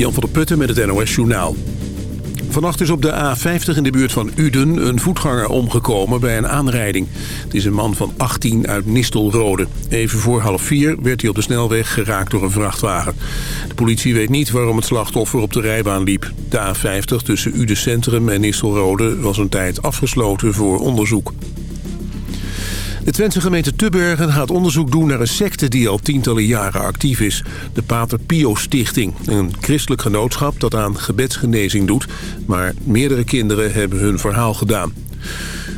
Jan van der Putten met het NOS Journaal. Vannacht is op de A50 in de buurt van Uden een voetganger omgekomen bij een aanrijding. Het is een man van 18 uit Nistelrode. Even voor half vier werd hij op de snelweg geraakt door een vrachtwagen. De politie weet niet waarom het slachtoffer op de rijbaan liep. De A50 tussen Uden Centrum en Nistelrode was een tijd afgesloten voor onderzoek. De Twentse gemeente Tubbergen gaat onderzoek doen naar een secte die al tientallen jaren actief is. De Pater Pio Stichting. Een christelijk genootschap dat aan gebedsgenezing doet. Maar meerdere kinderen hebben hun verhaal gedaan.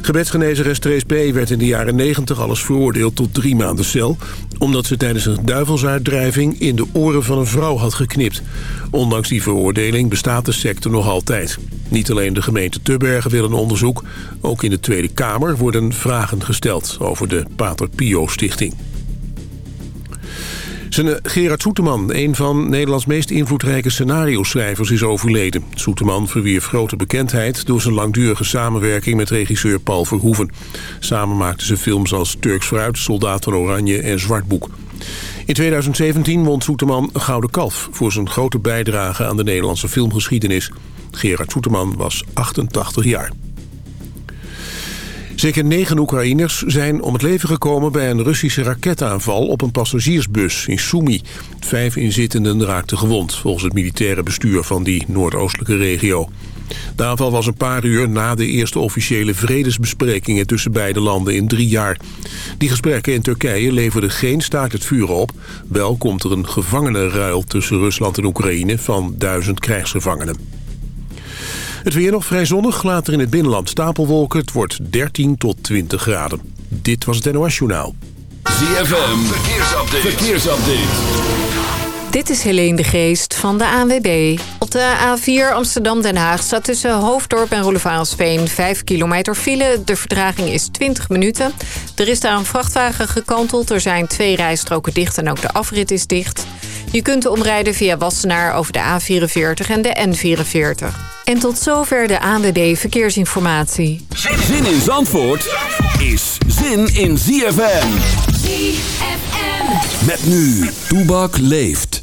Gebedsgenezeres Trace P. werd in de jaren 90 alles veroordeeld tot drie maanden cel... omdat ze tijdens een duivelsuitdrijving in de oren van een vrouw had geknipt. Ondanks die veroordeling bestaat de secte nog altijd. Niet alleen de gemeente Tubbergen wil een onderzoek... ook in de Tweede Kamer worden vragen gesteld over de Pater Pio Stichting. Zijn Gerard Soeteman, een van Nederlands meest invloedrijke scenario-schrijvers, is overleden. Soeteman verwierf grote bekendheid door zijn langdurige samenwerking met regisseur Paul Verhoeven. Samen maakten ze films als Turks Fruit, Soldaat van Oranje en Zwartboek. In 2017 won Soeteman een Gouden Kalf voor zijn grote bijdrage aan de Nederlandse filmgeschiedenis. Gerard Soeteman was 88 jaar. Zeker negen Oekraïners zijn om het leven gekomen bij een Russische raketaanval op een passagiersbus in Sumy. Vijf inzittenden raakten gewond, volgens het militaire bestuur van die noordoostelijke regio. De aanval was een paar uur na de eerste officiële vredesbesprekingen tussen beide landen in drie jaar. Die gesprekken in Turkije leverden geen staakt het vuren op. Wel komt er een gevangenenruil tussen Rusland en Oekraïne van duizend krijgsgevangenen. Het weer nog vrij zonnig, later in het binnenland stapelwolken. Het wordt 13 tot 20 graden. Dit was het NOS Journaal. ZFM, verkeersupdate. verkeersupdate. Dit is Helene de Geest van de ANWB. Op de A4 Amsterdam-Den Haag staat tussen Hoofddorp en Roelevarensveen 5 kilometer file. De vertraging is 20 minuten. Er is daar een vrachtwagen gekanteld. Er zijn twee rijstroken dicht en ook de afrit is dicht. Je kunt omrijden via Wassenaar over de A44 en de N44. En tot zover de ANWB Verkeersinformatie. Zin in Zandvoort is zin in ZFM. ZFM. Met nu, Toebak leeft.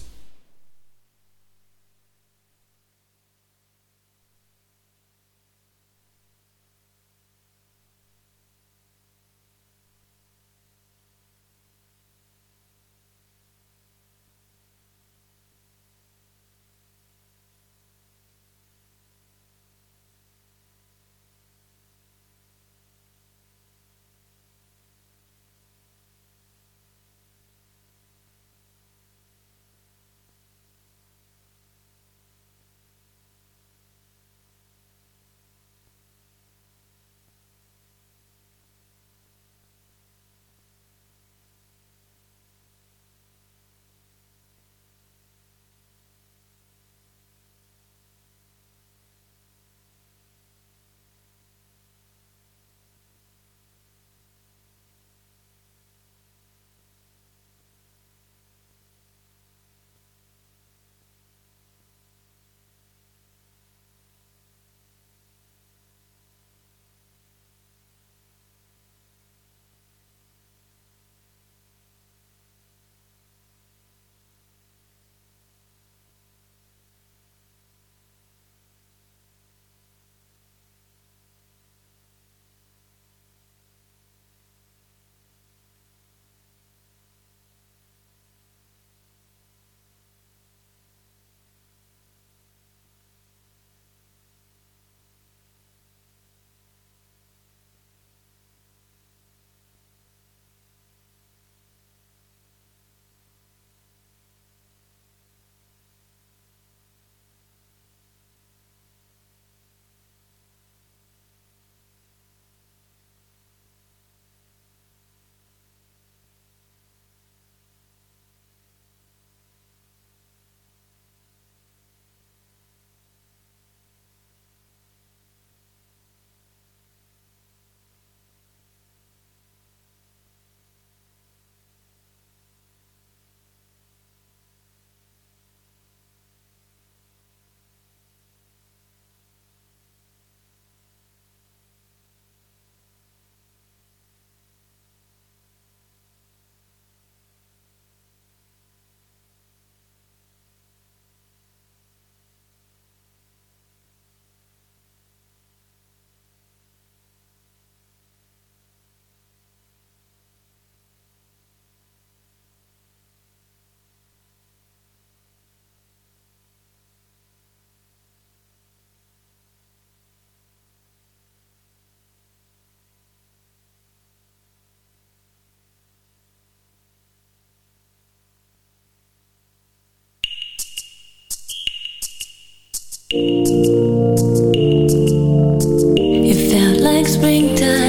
When felt like I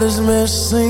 missing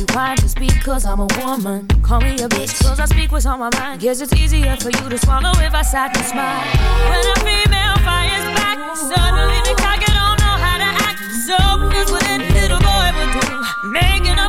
Keep quiet just because I'm a woman? Call me a bitch cause I speak what's on my mind. Guess it's easier for you to swallow if I sat and smile. When a female fires back, suddenly the cocky don't know how to act. So, here's what a little boy would do. Making a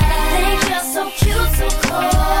So cute, so cool.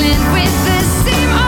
with the same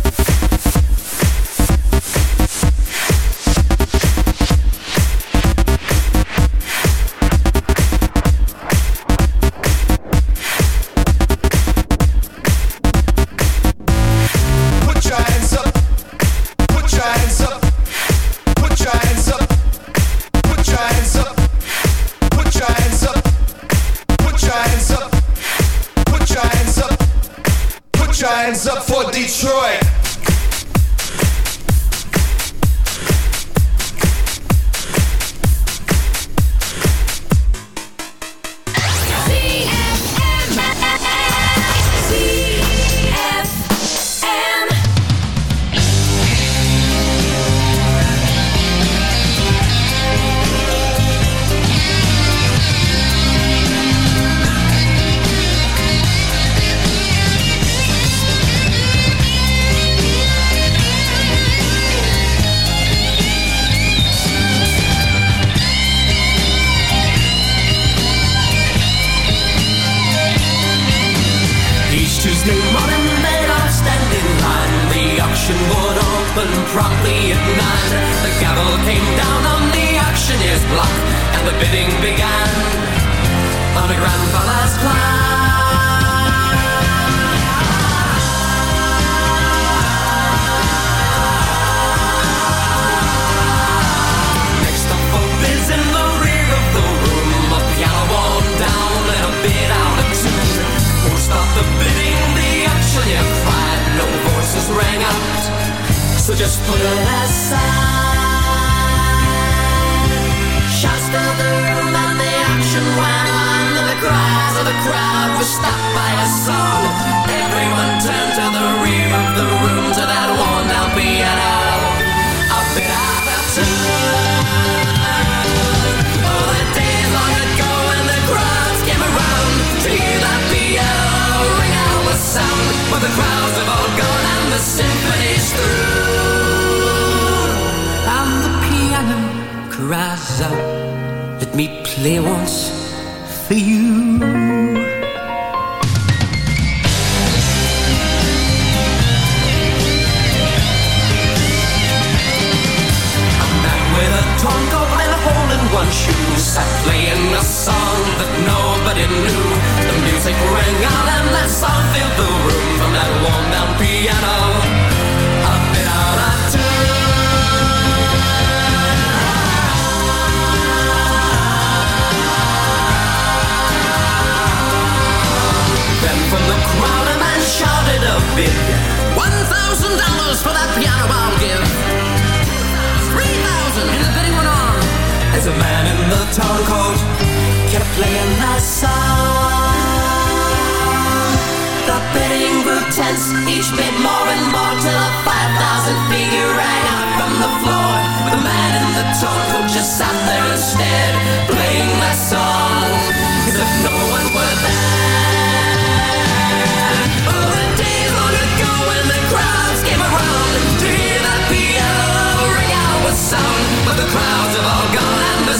stopped by a song. Everyone turned to the rear of the room to that worn-out piano. A bit out of tune. Oh, the days long ago when the crowds came around to hear that piano ring out with sound. But the crowds have all gone and the symphony's through. And the piano cries out, let me play once Sat playing a song that nobody knew. The music rang out and that song filled the room. From that worn down piano A bit out of tune. Then from the crowd a man shouted a bid One thousand dollars for that piano I'll give town coat kept playing that song. The bidding grew tense, each bid more and more till a 5,000 figure rang out from the floor. The man in the town coat just sat there instead, playing that song as if no one were there. Oh, the days long ago when the crowds came around to hear that piano ring out with sound, but the crowds have all gone and the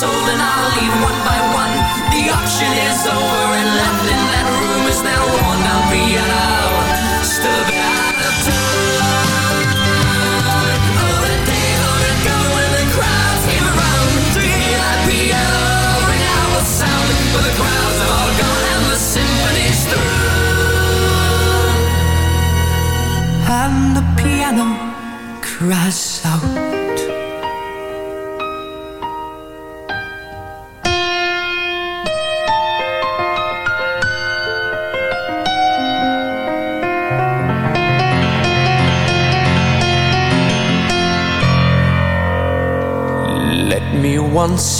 sold and I'll leave one by one. The auction is over and left in that room is now worn down piano. Still out. Oh, the day go the out with sound, but the crowds have all gone and the symphony's through. And the piano cries out. once